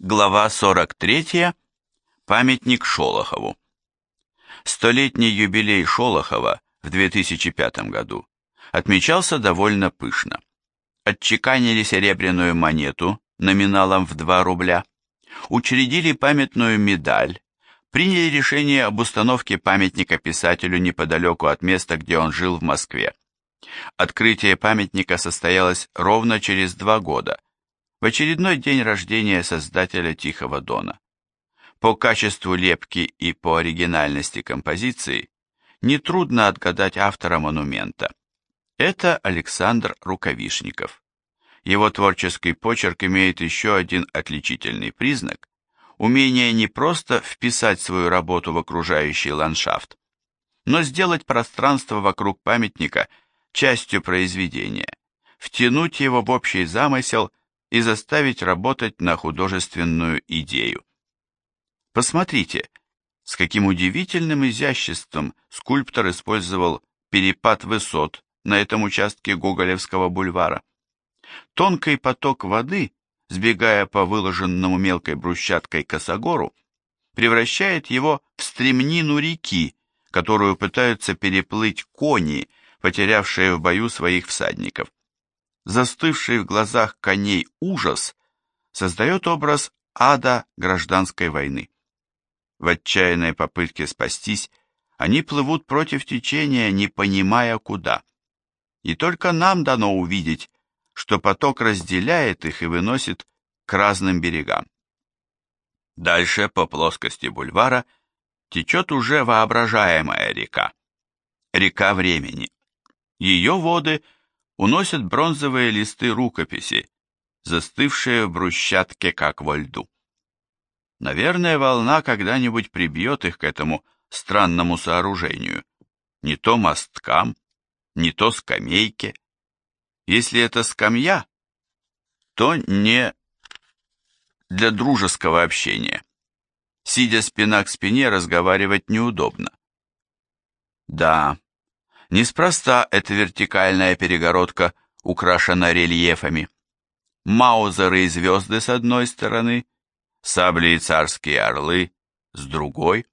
Глава 43. Памятник Шолохову. Столетний юбилей Шолохова в 2005 году отмечался довольно пышно. Отчеканили серебряную монету номиналом в 2 рубля, учредили памятную медаль, приняли решение об установке памятника писателю неподалеку от места, где он жил в Москве. Открытие памятника состоялось ровно через два года, в очередной день рождения создателя Тихого Дона. По качеству лепки и по оригинальности композиции нетрудно отгадать автора монумента. Это Александр Рукавишников. Его творческий почерк имеет еще один отличительный признак – умение не просто вписать свою работу в окружающий ландшафт, но сделать пространство вокруг памятника частью произведения, втянуть его в общий замысел – и заставить работать на художественную идею. Посмотрите, с каким удивительным изяществом скульптор использовал перепад высот на этом участке Гоголевского бульвара. Тонкий поток воды, сбегая по выложенному мелкой брусчаткой косогору, превращает его в стремнину реки, которую пытаются переплыть кони, потерявшие в бою своих всадников застывший в глазах коней ужас создает образ ада гражданской войны. В отчаянной попытке спастись они плывут против течения, не понимая куда. И только нам дано увидеть, что поток разделяет их и выносит к разным берегам. Дальше по плоскости бульвара течет уже воображаемая река. Река времени. Ее воды – уносят бронзовые листы рукописи, застывшие в брусчатке, как во льду. Наверное, волна когда-нибудь прибьет их к этому странному сооружению, не то мосткам, не то скамейке. Если это скамья, то не для дружеского общения. Сидя спина к спине, разговаривать неудобно. Да, Неспроста эта вертикальная перегородка украшена рельефами. Маузеры и звезды с одной стороны, сабли и царские орлы с другой.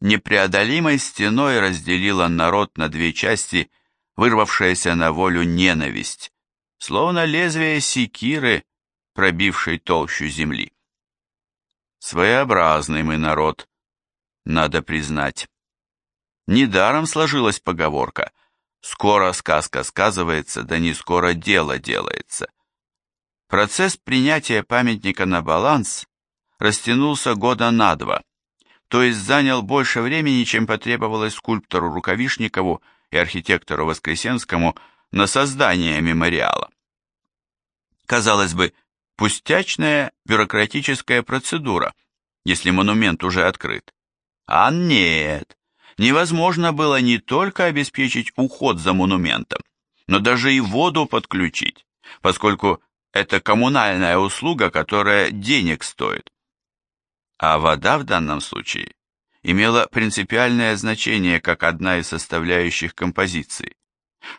Непреодолимой стеной разделила народ на две части, вырвавшаяся на волю ненависть, словно лезвие секиры, пробившей толщу земли. Своеобразный мы народ, надо признать. Недаром сложилась поговорка «Скоро сказка сказывается, да не скоро дело делается». Процесс принятия памятника на баланс растянулся года на два, то есть занял больше времени, чем потребовалось скульптору Рукавишникову и архитектору Воскресенскому на создание мемориала. Казалось бы, пустячная бюрократическая процедура, если монумент уже открыт. А нет, невозможно было не только обеспечить уход за монументом, но даже и воду подключить, поскольку это коммунальная услуга, которая денег стоит. А вода в данном случае имела принципиальное значение как одна из составляющих композиции.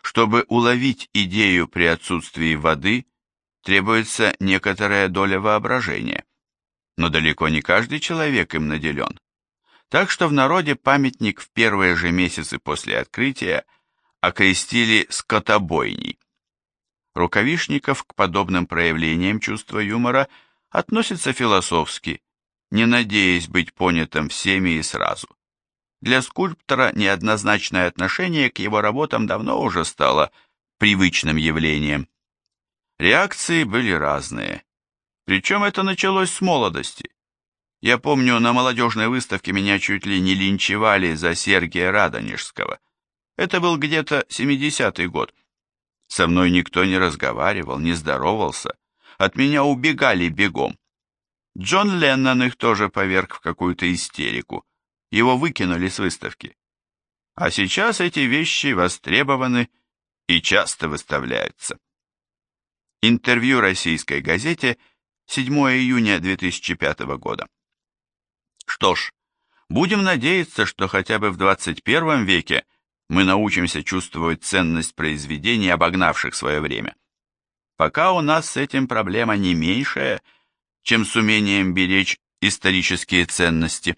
Чтобы уловить идею при отсутствии воды, требуется некоторая доля воображения. Но далеко не каждый человек им наделен. Так что в народе памятник в первые же месяцы после открытия окрестили скотобойней. Рукавишников к подобным проявлениям чувства юмора относится философски, не надеясь быть понятым всеми и сразу. Для скульптора неоднозначное отношение к его работам давно уже стало привычным явлением. Реакции были разные. Причем это началось с молодости. Я помню, на молодежной выставке меня чуть ли не линчевали за Сергия Радонежского. Это был где-то 70-й год. Со мной никто не разговаривал, не здоровался. От меня убегали бегом. Джон Леннон их тоже поверг в какую-то истерику. Его выкинули с выставки. А сейчас эти вещи востребованы и часто выставляются. Интервью российской газете 7 июня 2005 года. Что ж, будем надеяться, что хотя бы в 21 веке мы научимся чувствовать ценность произведений, обогнавших свое время. Пока у нас с этим проблема не меньшая, чем с умением беречь исторические ценности.